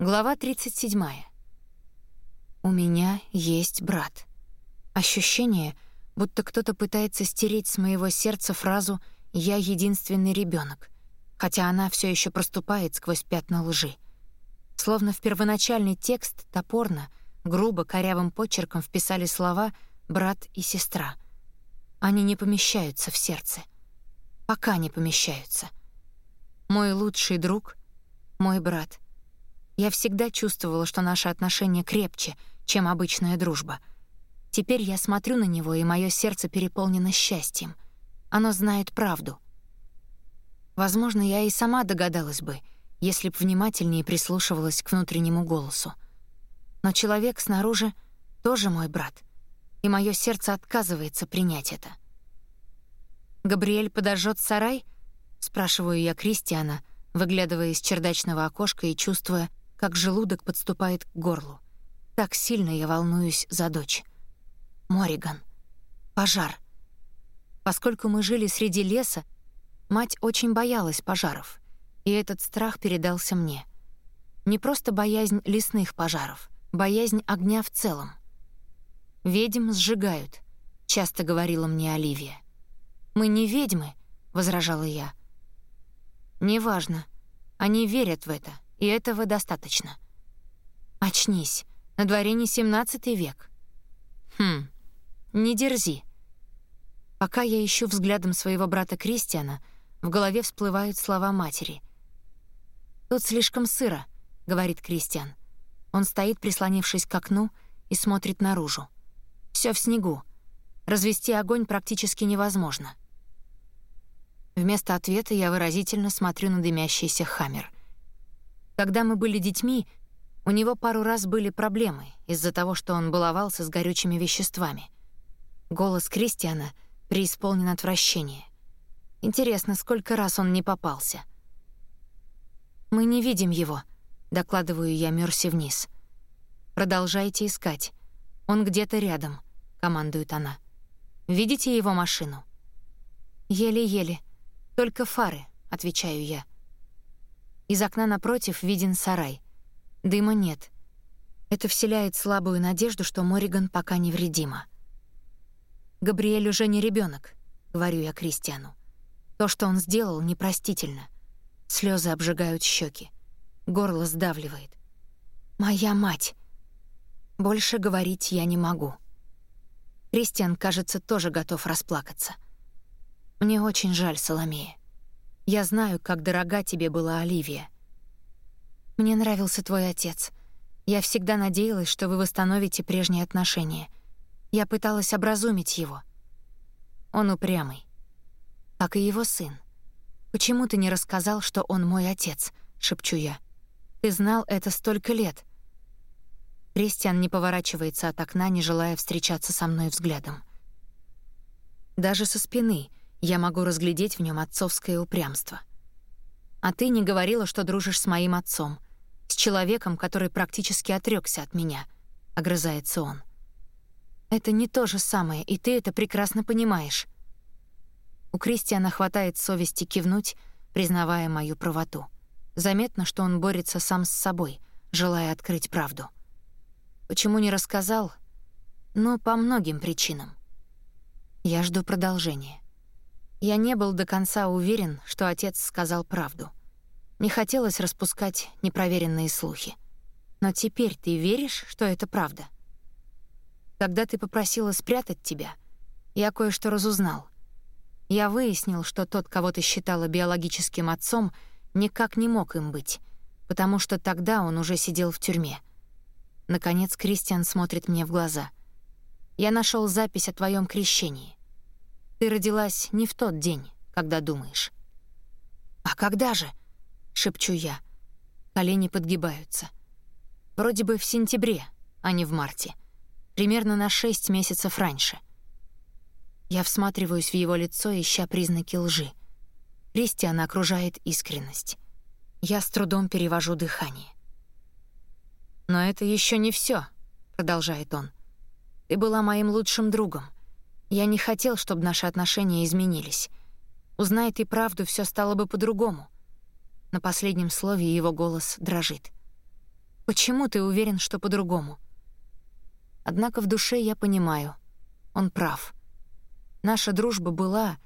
Глава 37. У меня есть брат. Ощущение, будто кто-то пытается стереть с моего сердца фразу «я единственный ребенок, хотя она все еще проступает сквозь пятна лжи. Словно в первоначальный текст топорно, грубо, корявым почерком вписали слова «брат» и «сестра». Они не помещаются в сердце. Пока не помещаются. Мой лучший друг — мой брат — я всегда чувствовала, что наши отношения крепче, чем обычная дружба. Теперь я смотрю на него, и мое сердце переполнено счастьем. Оно знает правду. Возможно, я и сама догадалась бы, если б внимательнее прислушивалась к внутреннему голосу. Но человек снаружи тоже мой брат, и мое сердце отказывается принять это. «Габриэль подожжет сарай?» — спрашиваю я Кристиана, выглядывая из чердачного окошка и чувствуя, как желудок подступает к горлу. Так сильно я волнуюсь за дочь. Мориган. Пожар. Поскольку мы жили среди леса, мать очень боялась пожаров, и этот страх передался мне. Не просто боязнь лесных пожаров, боязнь огня в целом. «Ведьм сжигают», — часто говорила мне Оливия. «Мы не ведьмы», — возражала я. «Неважно. Они верят в это и этого достаточно. Очнись, на дворе не 17 век. Хм, не дерзи. Пока я ищу взглядом своего брата Кристиана, в голове всплывают слова матери. «Тут слишком сыро», — говорит Кристиан. Он стоит, прислонившись к окну, и смотрит наружу. Все в снегу. Развести огонь практически невозможно. Вместо ответа я выразительно смотрю на дымящийся хаммер — когда мы были детьми, у него пару раз были проблемы из-за того, что он баловался с горючими веществами. Голос Кристиана преисполнен отвращения. Интересно, сколько раз он не попался. «Мы не видим его», — докладываю я Мёрси вниз. «Продолжайте искать. Он где-то рядом», — командует она. «Видите его машину?» «Еле-еле. Только фары», — отвечаю я. Из окна напротив виден сарай. Дыма нет. Это вселяет слабую надежду, что Мориган пока невредима. «Габриэль уже не ребенок, говорю я Кристиану. То, что он сделал, непростительно. Слезы обжигают щеки. Горло сдавливает. «Моя мать!» Больше говорить я не могу. Кристиан, кажется, тоже готов расплакаться. Мне очень жаль Соломея. Я знаю, как дорога тебе была Оливия. Мне нравился твой отец. Я всегда надеялась, что вы восстановите прежние отношения. Я пыталась образумить его. Он упрямый. Как и его сын. Почему ты не рассказал, что он мой отец? шепчу я. Ты знал это столько лет. Кристиан не поворачивается от окна, не желая встречаться со мной взглядом. Даже со спины я могу разглядеть в нем отцовское упрямство. А ты не говорила, что дружишь с моим отцом, с человеком, который практически отрёкся от меня, огрызается он. Это не то же самое, и ты это прекрасно понимаешь. У Кристиана хватает совести кивнуть, признавая мою правоту. Заметно, что он борется сам с собой, желая открыть правду. Почему не рассказал? Ну, по многим причинам. Я жду продолжения. Я не был до конца уверен, что отец сказал правду. Не хотелось распускать непроверенные слухи. Но теперь ты веришь, что это правда? Когда ты попросила спрятать тебя, я кое-что разузнал. Я выяснил, что тот, кого ты считала биологическим отцом, никак не мог им быть, потому что тогда он уже сидел в тюрьме. Наконец Кристиан смотрит мне в глаза. Я нашел запись о твоем крещении. Ты родилась не в тот день, когда думаешь. «А когда же?» — шепчу я. Колени подгибаются. Вроде бы в сентябре, а не в марте. Примерно на шесть месяцев раньше. Я всматриваюсь в его лицо, ища признаки лжи. Кристиана окружает искренность. Я с трудом перевожу дыхание. «Но это еще не все, продолжает он. «Ты была моим лучшим другом. Я не хотел, чтобы наши отношения изменились. Узнай ты правду, все стало бы по-другому. На последнем слове его голос дрожит. Почему ты уверен, что по-другому? Однако в душе я понимаю, он прав. Наша дружба была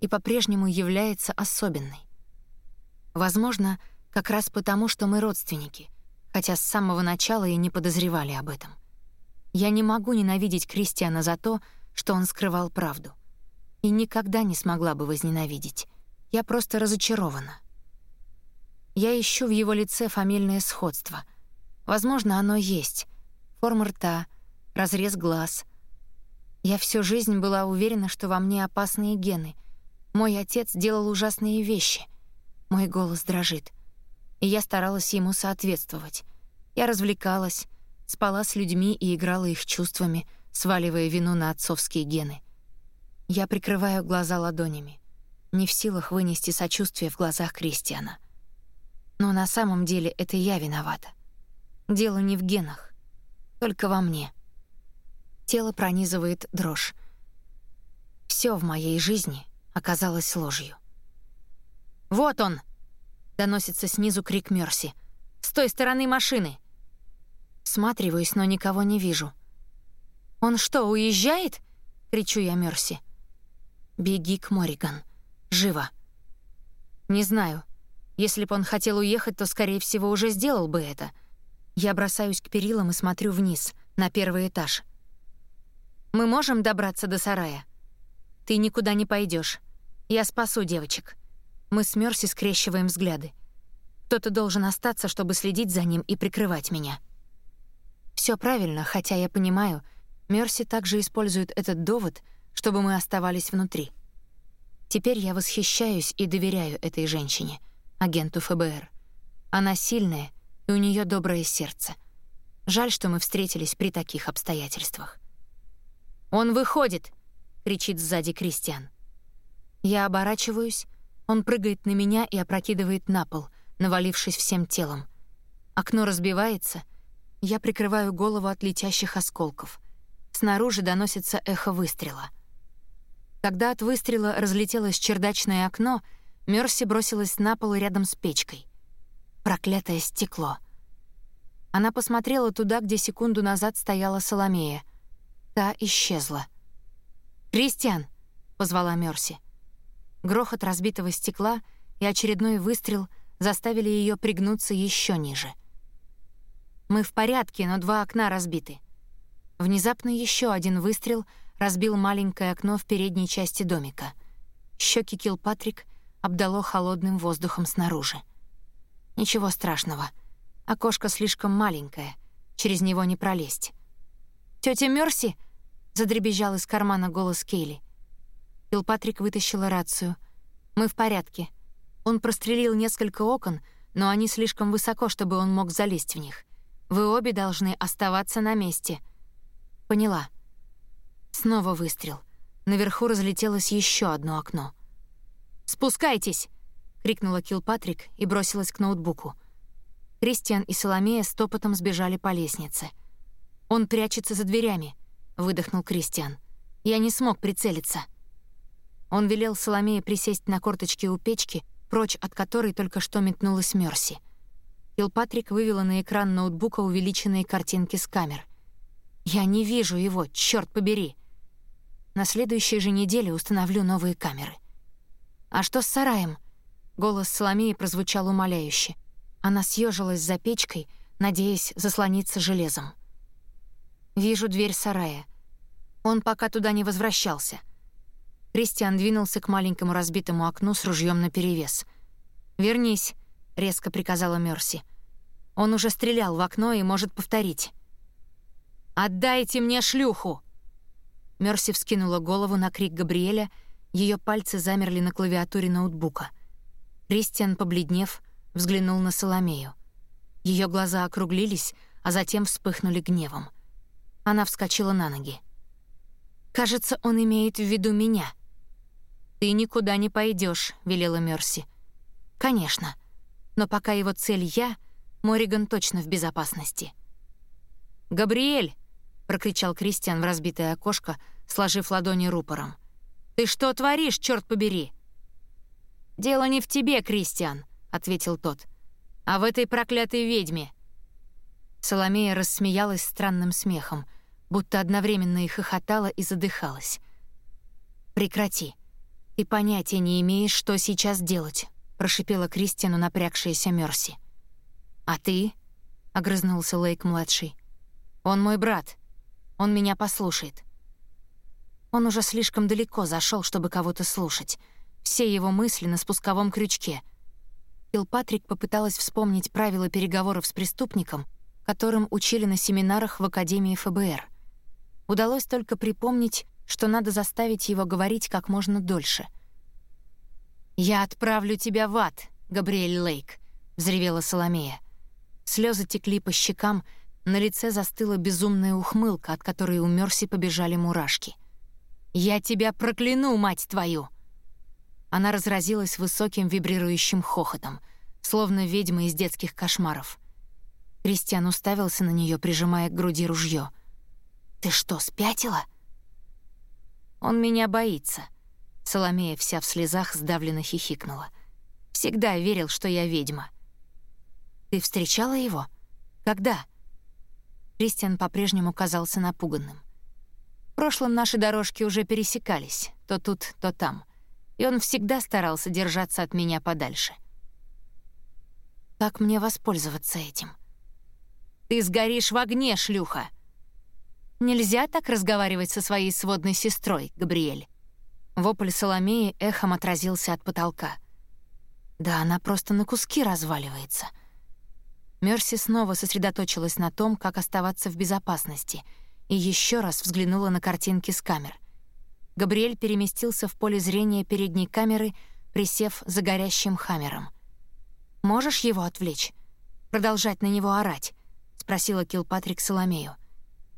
и по-прежнему является особенной. Возможно, как раз потому, что мы родственники, хотя с самого начала и не подозревали об этом. Я не могу ненавидеть Кристиана за то, что он скрывал правду. И никогда не смогла бы возненавидеть. Я просто разочарована. Я ищу в его лице фамильное сходство. Возможно, оно есть. Форма рта, разрез глаз. Я всю жизнь была уверена, что во мне опасные гены. Мой отец делал ужасные вещи. Мой голос дрожит. И я старалась ему соответствовать. Я развлекалась, спала с людьми и играла их чувствами, сваливая вину на отцовские гены. Я прикрываю глаза ладонями, не в силах вынести сочувствие в глазах Кристиана. Но на самом деле это я виновата. Дело не в генах, только во мне. Тело пронизывает дрожь. Все в моей жизни оказалось ложью. «Вот он!» — доносится снизу крик Мерси. «С той стороны машины!» Сматриваюсь, но никого не вижу. «Он что, уезжает?» — кричу я Мерси. «Беги к Мориган. Живо!» «Не знаю. Если бы он хотел уехать, то, скорее всего, уже сделал бы это. Я бросаюсь к перилам и смотрю вниз, на первый этаж. Мы можем добраться до сарая? Ты никуда не пойдешь. Я спасу девочек. Мы с Мерси скрещиваем взгляды. Кто-то должен остаться, чтобы следить за ним и прикрывать меня. Все правильно, хотя я понимаю, Мерси также использует этот довод, чтобы мы оставались внутри. Теперь я восхищаюсь и доверяю этой женщине — агенту ФБР. Она сильная, и у нее доброе сердце. Жаль, что мы встретились при таких обстоятельствах. «Он выходит!» — кричит сзади Кристиан. Я оборачиваюсь, он прыгает на меня и опрокидывает на пол, навалившись всем телом. Окно разбивается, я прикрываю голову от летящих осколков. Снаружи доносится эхо выстрела. Когда от выстрела разлетелось чердачное окно — Мерси бросилась на пол рядом с печкой. Проклятое стекло. Она посмотрела туда, где секунду назад стояла Соломея. Та исчезла. «Кристиан!» — позвала Мерси. Грохот разбитого стекла и очередной выстрел заставили ее пригнуться еще ниже. «Мы в порядке, но два окна разбиты». Внезапно еще один выстрел разбил маленькое окно в передней части домика. Щеки Килпатрик обдало холодным воздухом снаружи. Ничего страшного. Окошко слишком маленькое, через него не пролезть. «Тётя Мёрси!» — задребезжал из кармана голос Кейли. Патрик вытащила рацию. «Мы в порядке. Он прострелил несколько окон, но они слишком высоко, чтобы он мог залезть в них. Вы обе должны оставаться на месте». «Поняла». Снова выстрел. Наверху разлетелось еще одно окно — «Спускайтесь!» — крикнула Килпатрик и бросилась к ноутбуку. Кристиан и Соломея стопотом сбежали по лестнице. «Он прячется за дверями», — выдохнул Кристиан. «Я не смог прицелиться». Он велел Соломее присесть на корточки у печки, прочь от которой только что метнулась Мерси. Килпатрик вывела на экран ноутбука увеличенные картинки с камер. «Я не вижу его, черт побери!» На следующей же неделе установлю новые камеры. «А что с сараем?» Голос Соломеи прозвучал умоляюще. Она съежилась за печкой, надеясь заслониться железом. «Вижу дверь сарая. Он пока туда не возвращался». Кристиан двинулся к маленькому разбитому окну с ружьем наперевес. «Вернись», — резко приказала Мерси. «Он уже стрелял в окно и может повторить». «Отдайте мне шлюху!» Мерси вскинула голову на крик Габриэля — ее пальцы замерли на клавиатуре ноутбука. Кристиан, побледнев, взглянул на Соломею. Ее глаза округлились, а затем вспыхнули гневом. Она вскочила на ноги. «Кажется, он имеет в виду меня». «Ты никуда не пойдешь, велела Мерси. «Конечно. Но пока его цель я, Мориган точно в безопасности». «Габриэль!» — прокричал Кристиан в разбитое окошко, сложив ладони рупором. «Ты что творишь, черт побери?» «Дело не в тебе, Кристиан», — ответил тот, «а в этой проклятой ведьме». Соломея рассмеялась странным смехом, будто одновременно и хохотала, и задыхалась. «Прекрати. Ты понятия не имеешь, что сейчас делать», — прошипела Кристину напрягшаяся Мерси. «А ты?» — огрызнулся Лейк-младший. «Он мой брат. Он меня послушает». Он уже слишком далеко зашел, чтобы кого-то слушать. Все его мысли на спусковом крючке. Килпатрик попыталась вспомнить правила переговоров с преступником, которым учили на семинарах в Академии ФБР. Удалось только припомнить, что надо заставить его говорить как можно дольше. «Я отправлю тебя в ад, Габриэль Лейк», — взревела Соломея. Слезы текли по щекам, на лице застыла безумная ухмылка, от которой у Мерси побежали мурашки. «Я тебя прокляну, мать твою!» Она разразилась высоким вибрирующим хохотом, словно ведьма из детских кошмаров. Кристиан уставился на нее, прижимая к груди ружье. «Ты что, спятила?» «Он меня боится», — Соломея вся в слезах сдавленно хихикнула. «Всегда верил, что я ведьма». «Ты встречала его? Когда?» Кристиан по-прежнему казался напуганным. В прошлом наши дорожки уже пересекались, то тут, то там и он всегда старался держаться от меня подальше. Как мне воспользоваться этим? «Ты сгоришь в огне, шлюха!» «Нельзя так разговаривать со своей сводной сестрой, Габриэль». Вопль Соломеи эхом отразился от потолка. Да она просто на куски разваливается. Мерси снова сосредоточилась на том, как оставаться в безопасности, и еще раз взглянула на картинки с камер. Габриэль переместился в поле зрения передней камеры, присев за горящим хаммером. «Можешь его отвлечь? Продолжать на него орать?» — спросила Килпатрик Соломею.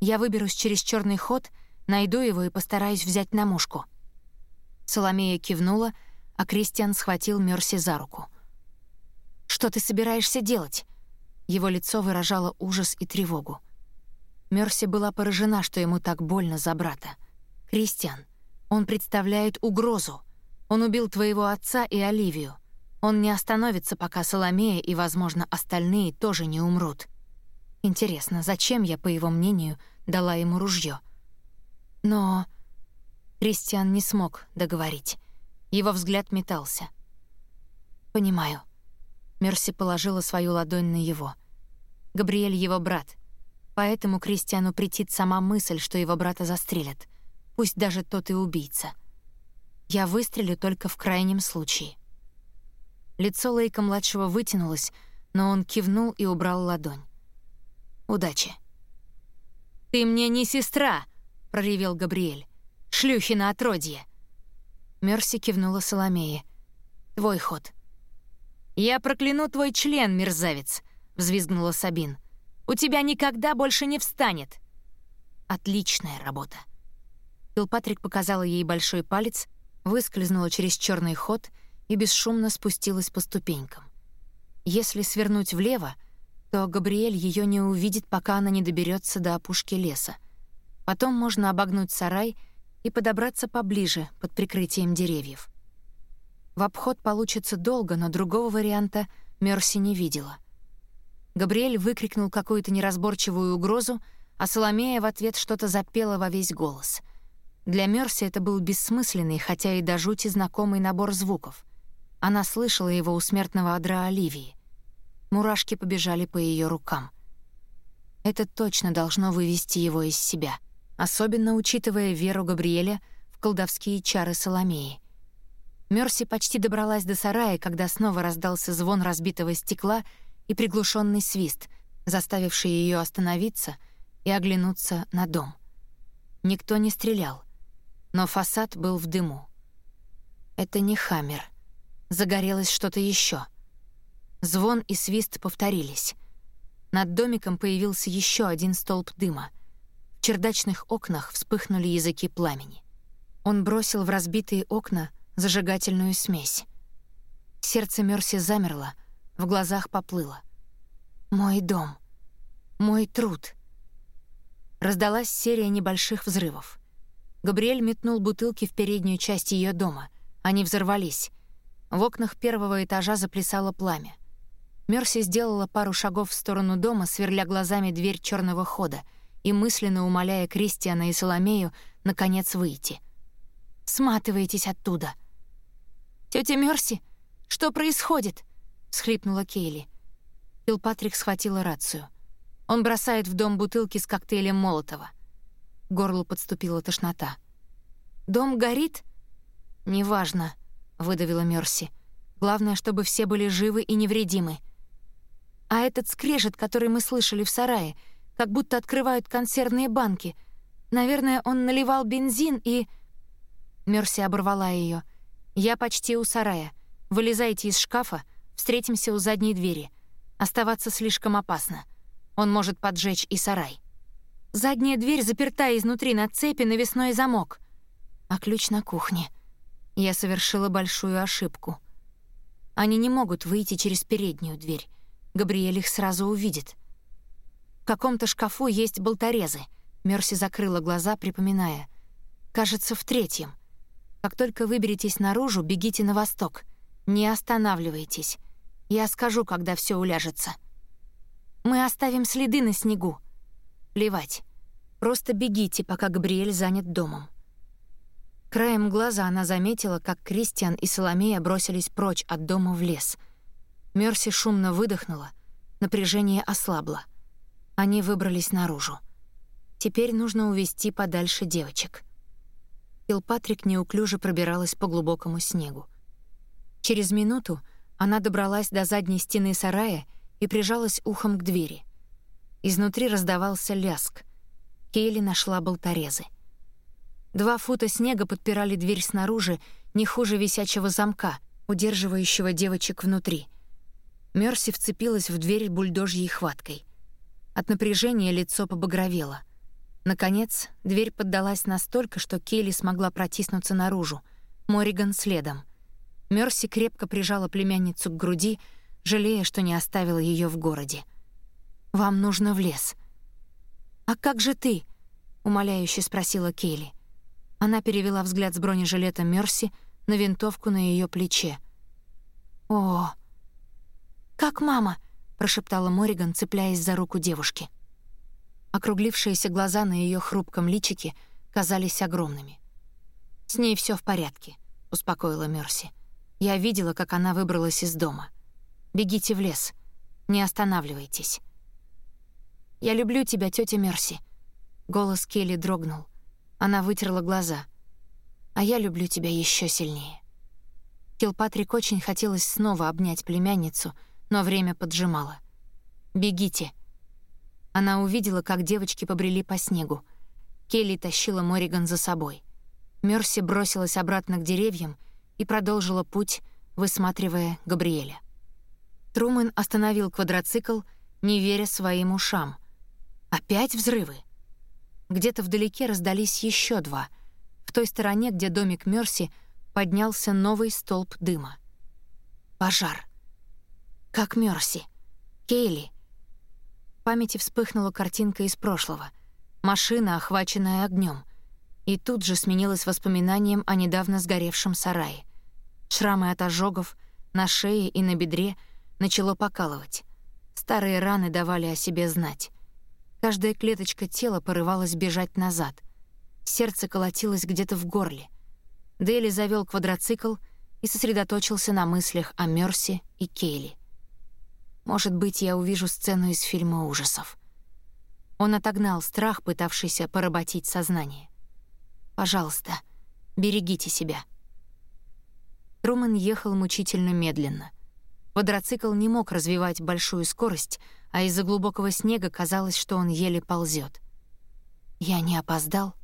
«Я выберусь через черный ход, найду его и постараюсь взять на мушку». Соломея кивнула, а Кристиан схватил Мерси за руку. «Что ты собираешься делать?» Его лицо выражало ужас и тревогу. Мерси была поражена, что ему так больно за брата. «Кристиан, он представляет угрозу. Он убил твоего отца и Оливию. Он не остановится, пока Соломея и, возможно, остальные тоже не умрут. Интересно, зачем я, по его мнению, дала ему ружье? Но... Кристиан не смог договорить. Его взгляд метался. «Понимаю». Мерси положила свою ладонь на его. Габриэль — его брат. Поэтому Кристиану претит сама мысль, что его брата застрелят — пусть даже тот и убийца. Я выстрелю только в крайнем случае. Лицо Лейка-младшего вытянулось, но он кивнул и убрал ладонь. «Удачи». «Ты мне не сестра!» — проревел Габриэль. «Шлюхина отродье!» Мерси кивнула Соломее. «Твой ход». «Я прокляну твой член, мерзавец!» — взвизгнула Сабин. «У тебя никогда больше не встанет!» «Отличная работа!» Килпатрик показала ей большой палец, выскользнула через черный ход и бесшумно спустилась по ступенькам. Если свернуть влево, то Габриэль ее не увидит, пока она не доберется до опушки леса. Потом можно обогнуть сарай и подобраться поближе, под прикрытием деревьев. В обход получится долго, но другого варианта Мерси не видела. Габриэль выкрикнул какую-то неразборчивую угрозу, а Соломея в ответ что-то запела во весь голос — для Мерси это был бессмысленный, хотя и до жути знакомый набор звуков. Она слышала его у смертного адра Оливии. Мурашки побежали по ее рукам. Это точно должно вывести его из себя, особенно учитывая веру Габриэля в колдовские чары Соломеи. Мерси почти добралась до сарая, когда снова раздался звон разбитого стекла и приглушенный свист, заставивший ее остановиться и оглянуться на дом. Никто не стрелял но фасад был в дыму. Это не Хаммер. Загорелось что-то еще. Звон и свист повторились. Над домиком появился еще один столб дыма. В чердачных окнах вспыхнули языки пламени. Он бросил в разбитые окна зажигательную смесь. Сердце Мерси замерло, в глазах поплыло. «Мой дом. Мой труд». Раздалась серия небольших взрывов. Габриэль метнул бутылки в переднюю часть ее дома. Они взорвались. В окнах первого этажа заплясало пламя. Мерси сделала пару шагов в сторону дома, сверля глазами дверь черного хода и мысленно умоляя Кристиана и Соломею наконец выйти. «Сматывайтесь оттуда!» «Тётя Мерси, что происходит?» — всхлипнула Кейли. Патрик схватила рацию. Он бросает в дом бутылки с коктейлем Молотова. Горлу подступила тошнота. «Дом горит?» «Неважно», — выдавила Мерси. «Главное, чтобы все были живы и невредимы». «А этот скрежет, который мы слышали в сарае, как будто открывают консервные банки. Наверное, он наливал бензин и...» Мерси оборвала ее. «Я почти у сарая. Вылезайте из шкафа, встретимся у задней двери. Оставаться слишком опасно. Он может поджечь и сарай». Задняя дверь заперта изнутри на цепи навесной замок. А ключ на кухне. Я совершила большую ошибку. Они не могут выйти через переднюю дверь. Габриэль их сразу увидит. В каком-то шкафу есть болторезы. Мерси закрыла глаза, припоминая. Кажется, в третьем. Как только выберетесь наружу, бегите на восток. Не останавливайтесь. Я скажу, когда все уляжется. Мы оставим следы на снегу. Плевать. Просто бегите, пока Габриэль занят домом. Краем глаза она заметила, как Кристиан и Соломея бросились прочь от дома в лес. Мерси шумно выдохнула, напряжение ослабло. Они выбрались наружу. Теперь нужно увести подальше девочек. Патрик неуклюже пробиралась по глубокому снегу. Через минуту она добралась до задней стены сарая и прижалась ухом к двери — Изнутри раздавался ляск. Кейли нашла болторезы. Два фута снега подпирали дверь снаружи, не хуже висячего замка, удерживающего девочек внутри. Мерси вцепилась в дверь бульдожьей хваткой. От напряжения лицо побагровело. Наконец, дверь поддалась настолько, что Кейли смогла протиснуться наружу. Мориган следом. Мерси крепко прижала племянницу к груди, жалея, что не оставила ее в городе. Вам нужно в лес». «А как же ты?» — умоляюще спросила Келли. Она перевела взгляд с бронежилета Мерси на винтовку на ее плече. «О, как мама!» — прошептала Мориган, цепляясь за руку девушки. Округлившиеся глаза на ее хрупком личике казались огромными. «С ней все в порядке», — успокоила Мерси. «Я видела, как она выбралась из дома. Бегите в лес. Не останавливайтесь». «Я люблю тебя, тетя Мерси». Голос Келли дрогнул. Она вытерла глаза. «А я люблю тебя еще сильнее». Килпатрик очень хотелось снова обнять племянницу, но время поджимало. «Бегите». Она увидела, как девочки побрели по снегу. Келли тащила Мориган за собой. Мерси бросилась обратно к деревьям и продолжила путь, высматривая Габриэля. Трумэн остановил квадроцикл, не веря своим ушам. Опять взрывы. Где-то вдалеке раздались еще два. В той стороне, где домик Мерси, поднялся новый столб дыма. Пожар. Как Мерси. Кейли. Памяти вспыхнула картинка из прошлого. Машина, охваченная огнем. И тут же сменилась воспоминанием о недавно сгоревшем сарае. Шрамы от ожогов на шее и на бедре начало покалывать. Старые раны давали о себе знать. Каждая клеточка тела порывалась бежать назад. Сердце колотилось где-то в горле. Дели завел квадроцикл и сосредоточился на мыслях о Мерси и Кейли. Может быть, я увижу сцену из фильма ужасов. Он отогнал страх, пытавшийся поработить сознание. «Пожалуйста, берегите себя». Трумэн ехал мучительно медленно. Квадроцикл не мог развивать большую скорость, а из-за глубокого снега казалось, что он еле ползет. Я не опоздал.